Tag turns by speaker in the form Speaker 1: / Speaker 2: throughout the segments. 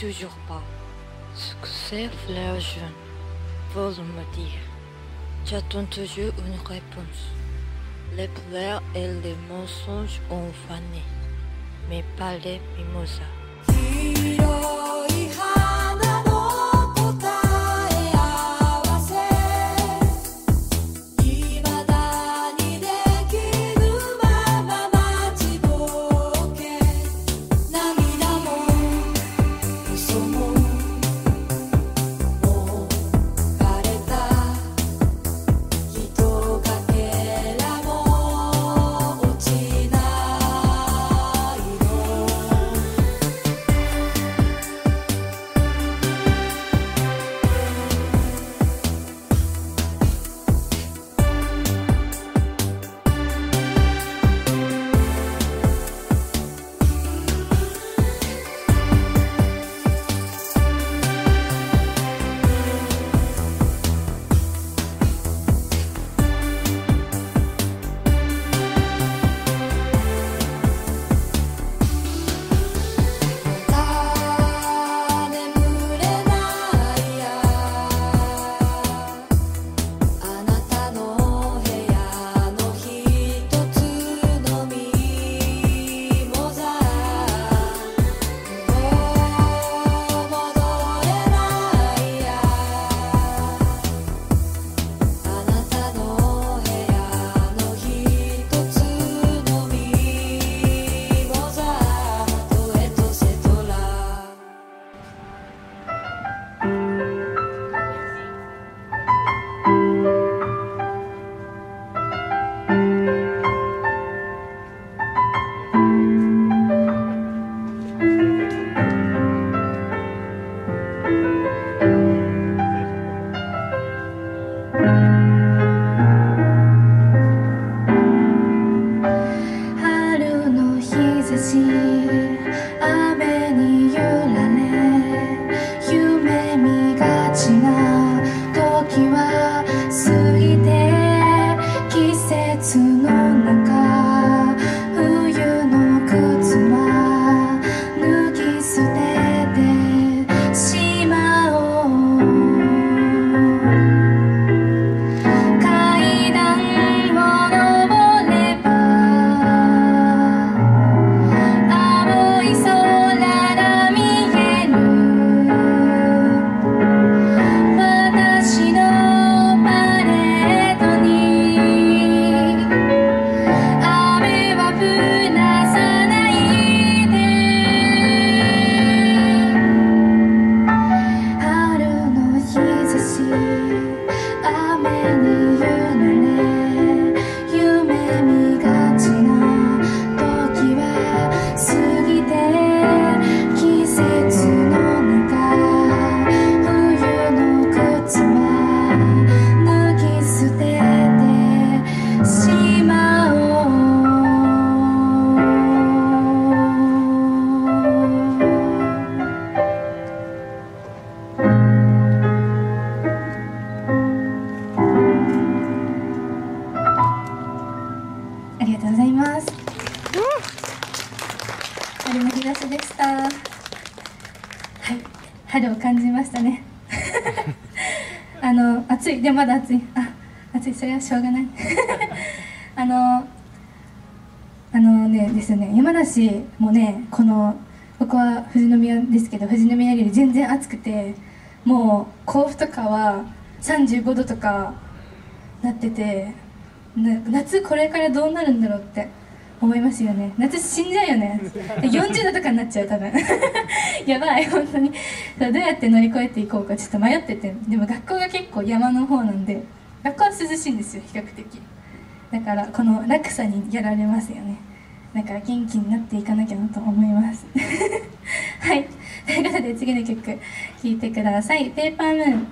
Speaker 1: toujours pas ce que c'est fleurs Jeune. Pour me dire. J'attends toujours une réponse. Les pleurs et les mensonges ont fané, mais pas les mimosas.
Speaker 2: あのねですね。山梨もねこのここは富士宮ですけど富士宮より全然暑くてもう甲府とかは35度とかなっててな夏これからどうなるんだろうって思いますよね。夏死んじゃうよね。40度とかになっちゃう多分。やばい本当に。どうやって乗り越えていこうかちょっと迷ってて。でも学校が結構山の方なんで学校は涼しいんですよ比較的だからこの落差にやられますよね。だから元気になっていかなきゃなと思います。はい。ということで次の曲聴いてください「ペーパームーン」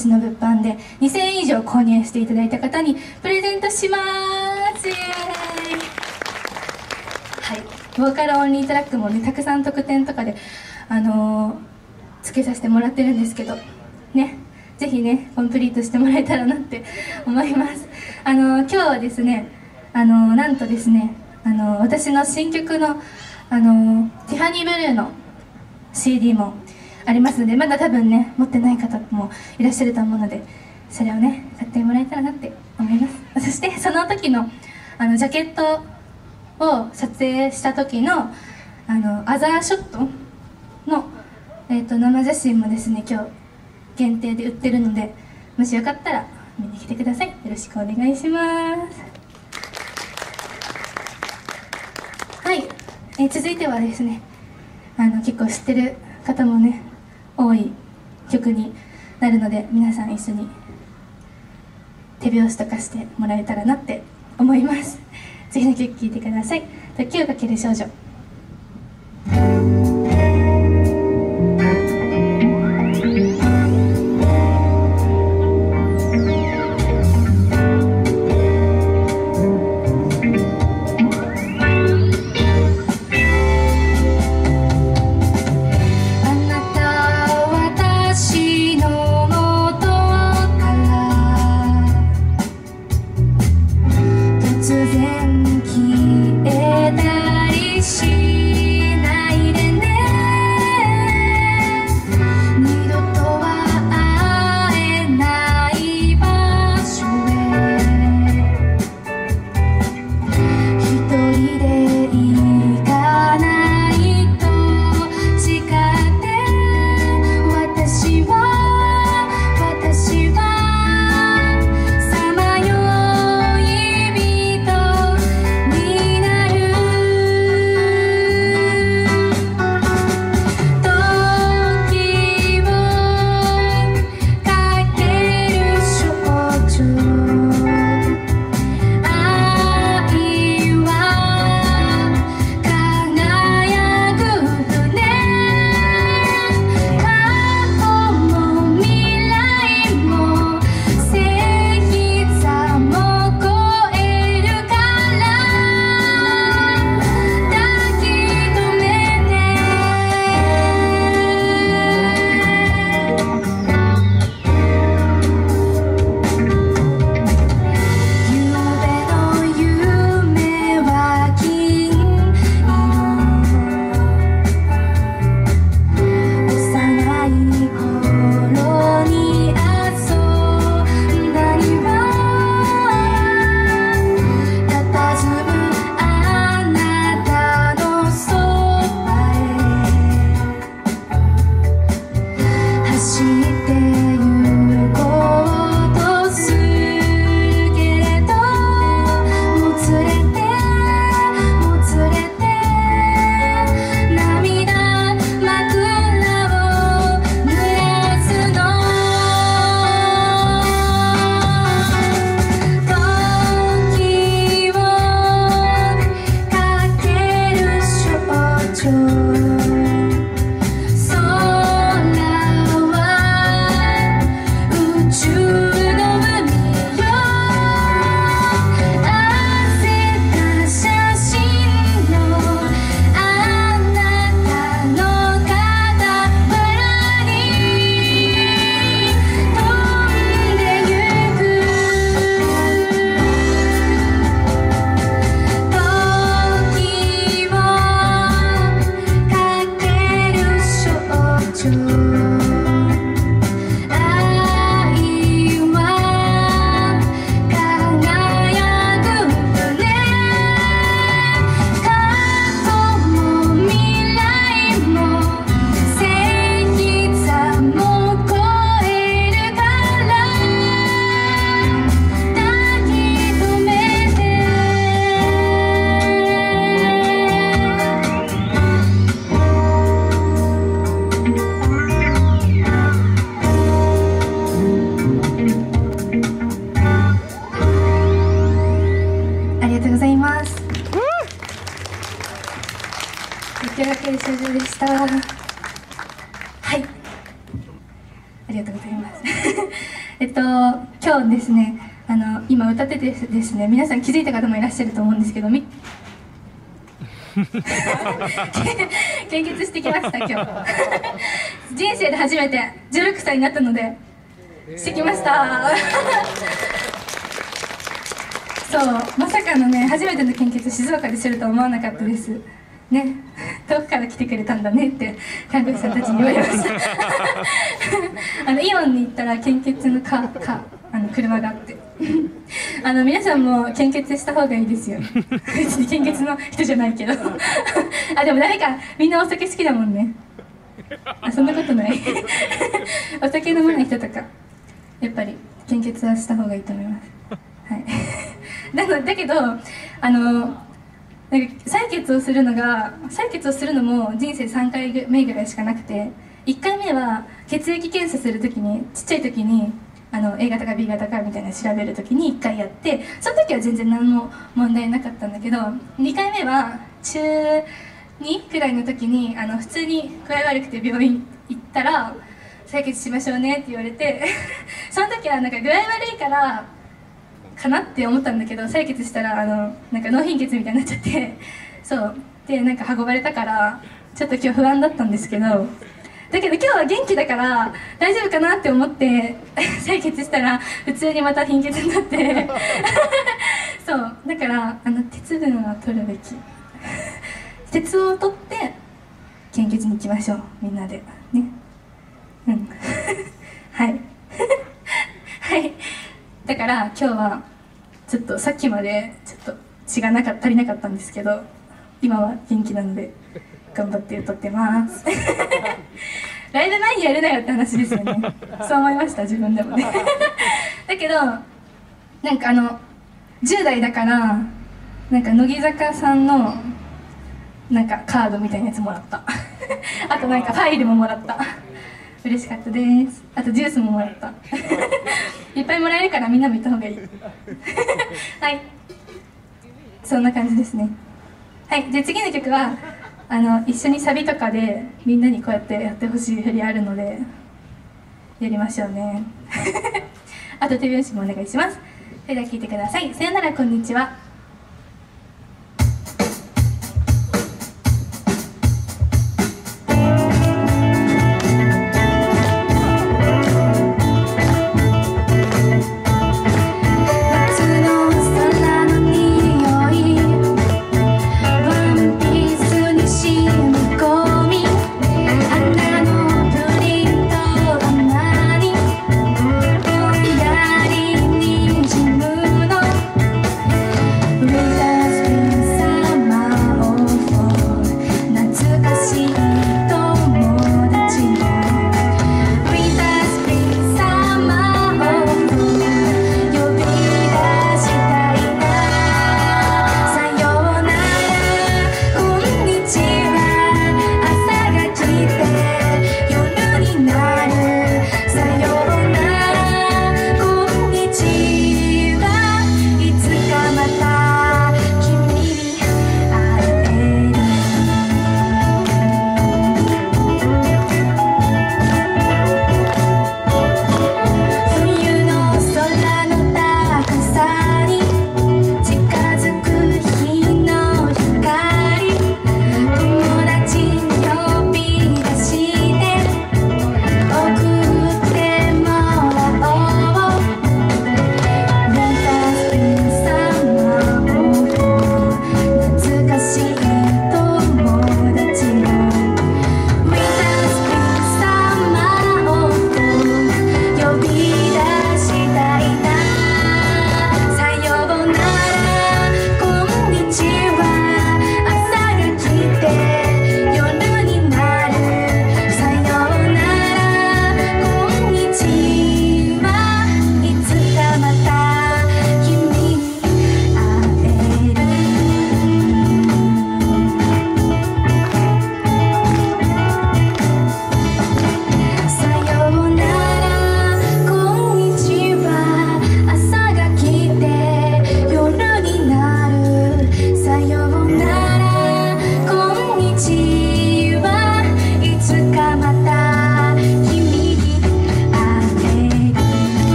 Speaker 2: 私の物販で2000円以上購入していただいた方にプレゼントします。イエーイ。はい。ボーカルオンリートラックもねたくさん特典とかであのーつけさせてもらってるんですけどね。ぜひねコンプリートしてもらえたらなって 思います。あのー今日はですねあのーなんとですねあのー私の新曲のあのーティファニーブルーのりますのでまだ多分ね持ってない方もいらっしゃると思うのでそれをね買ってもらえたらなって思います。そしてその時のあのジャケットを撮影した時のあのアザーショットの、えー、と生写真もですね今日限定で売ってるのでもしよかったら見に来てください。よろしくお願いします。はい、えー続いてはですねあの結構知ってる方もね多い曲になるので皆さん一緒に手拍子とかしてもらえたらなって思います。次の曲聴いてください「時をかける少女」出来上がり終了でした。はい。ありがとうございます。えっと、今日ですね、あの、今歌っててですね、皆さん気づいた方もいらっしゃると思うんですけど、み 献血してきました、今日。人生で初めて16歳になったので、してきました。そうまさかのね初めての献血静岡でするとは思わなかったですね遠くから来てくれたんだねって韓国さんたちに言われました。あのイオンに行ったら献血のかかあの車があって。あの皆さんも献血した方がいいですよ。別に献血の人じゃないけど。あでも誰かみんなお酒好きだもんね。あそんなことない。お酒飲まない人とかやっぱり献血はした方がいいと思います。はい。なのだけどあのなんか採血をするのが採血をするのも人生3回目ぐらいしかなくて1回目は血液検査するときにちっちゃい時にあの A 型か B 型かみたいな調べる時に1回やってその時は全然何も問題なかったんだけど2回目は中2くらいの時にあの普通に具合悪くて病院行ったら採血しましょうねって言われて その時はなんか具合悪いからかなって思ったんだけど採血したらあのなんか脳貧血みたいになっちゃって そう。でなんか運ばれたからちょっと今日不安だったんですけどだけど今日は元気だから大丈夫かなって思って 採血したら普通にまた貧血になって そう。だからあの鉄分は取るべき。鉄を取って献血に行きましょう。みんなで。ね。うん。はい。はい。だから今日はちょっとさっきまでちょっと血がなか足りなかったんですけど今は元気なので頑張って歌ってます。ライブ前にやるなよって話ですよね。そう思いました自分でもね。だけどなんかあの10代だからなんか乃木坂さんのなんかカードみたいなやつもらった。あとなんかファイルももらった嬉しかったです。あとジュースももらった。いっぱいもらえるからみんなも行った方がいい。はい。そんな感じですね。はい。じゃあ次の曲はあの一緒にサビとかでみんなにこうやってやってほしい振りあるのでやりましょうね。あと手拍子もお願いします。それでは聴いてください。さよならこんにちは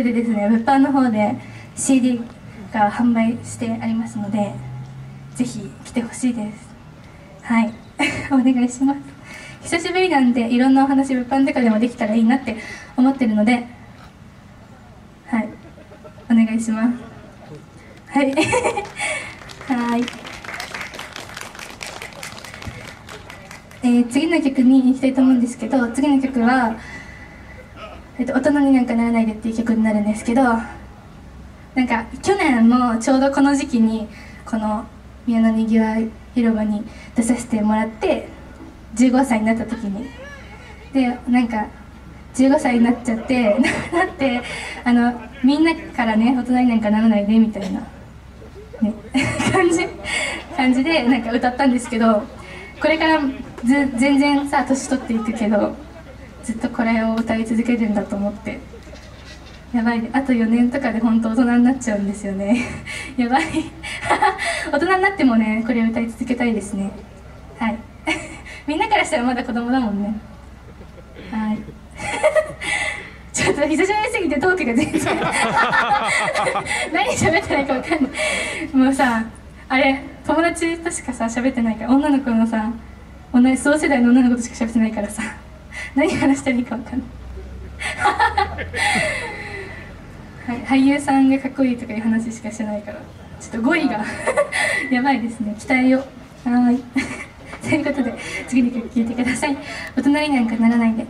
Speaker 2: う曲はすべてですね。物販の方で CD が販売してありますので、ぜひ来てほしいです。はい。お願いします。久しぶりなんでいろんなお話物販とかでもできたらいいなって思ってるのではいお願いしますはい はい
Speaker 3: えー次の曲に行きたいと思うんですけど次の曲は「えっと、大人になんかならないで」っていう曲になるんですけどなんか去年もちょうどこの時期にこの宮のにぎわい広場に出させてもらって15歳になった時に。でなんか15歳になっちゃって なってあのみんなからね大人になんかならないでみたいな、ね、感じ感じでなんか歌ったんですけどこれから全然さ年取っていくけどずっとこれを歌い続けるんだと思って。やばい。あと4年とかで本当大人になっちゃうんですよね。やばい。大人になってもねこれを歌い続けたいですね。はい。みんなからしたらまだ子供だもんね。はい。ちょっと久しぶりすぎてトークが全然。何喋ってないか分かんない。もうさあれ友達としかさ喋ってないから女の子のさ同じ同世代の女の子としか喋ってないからさ。何話したらいいか分かんない。はい、俳優さんがかっこいいとかいう話しかしてないから。ちょっと語彙が やばいですね。期待を。はい。ということで次の曲聴いてくださ
Speaker 2: い。大人になんかならないで。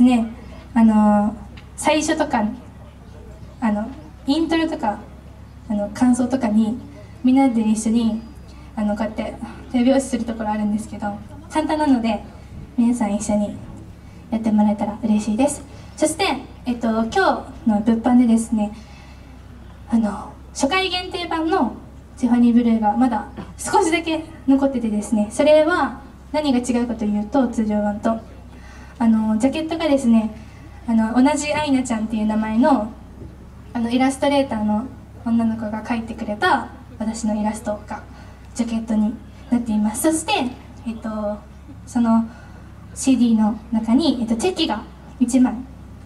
Speaker 2: で
Speaker 3: すね。
Speaker 2: あの最初とかあのイントロとかあの感想とかにみんなで一緒にあのこうやって手拍子するところあるんですけど簡単なので皆さん一緒にやってもらえたら嬉しいです。そして、えっと、今日の物販でですねあの初回限定版のティファニーブルーがまだ少しだけ残っててですねそれは何が違うかというと通常版とジャケットがですねあの同じアイナちゃんっていう名前のあのイラストレーターの女の子が描いてくれた私のイラストがジャケットになっています。そして、えっと、その CD の中に、えっと、チェキが1枚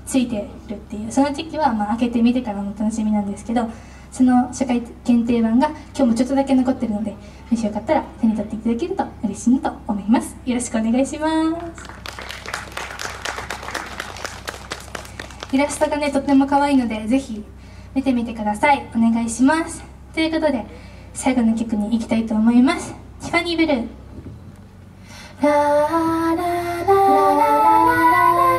Speaker 2: ついてるっていうそのチェキは、まあ、開けてみてからの楽しみなんですけどその社会限定版が今日もちょっとだけ残ってるのでもしよかったら手に取っていただけると嬉しいなと思います。よろしくお願いします。イラストがねとっても可愛いのでぜひ見てみてください。お願いします。ということで最後の曲に行きたいと思います。ティファニーブルー。ラーラーラーラーラ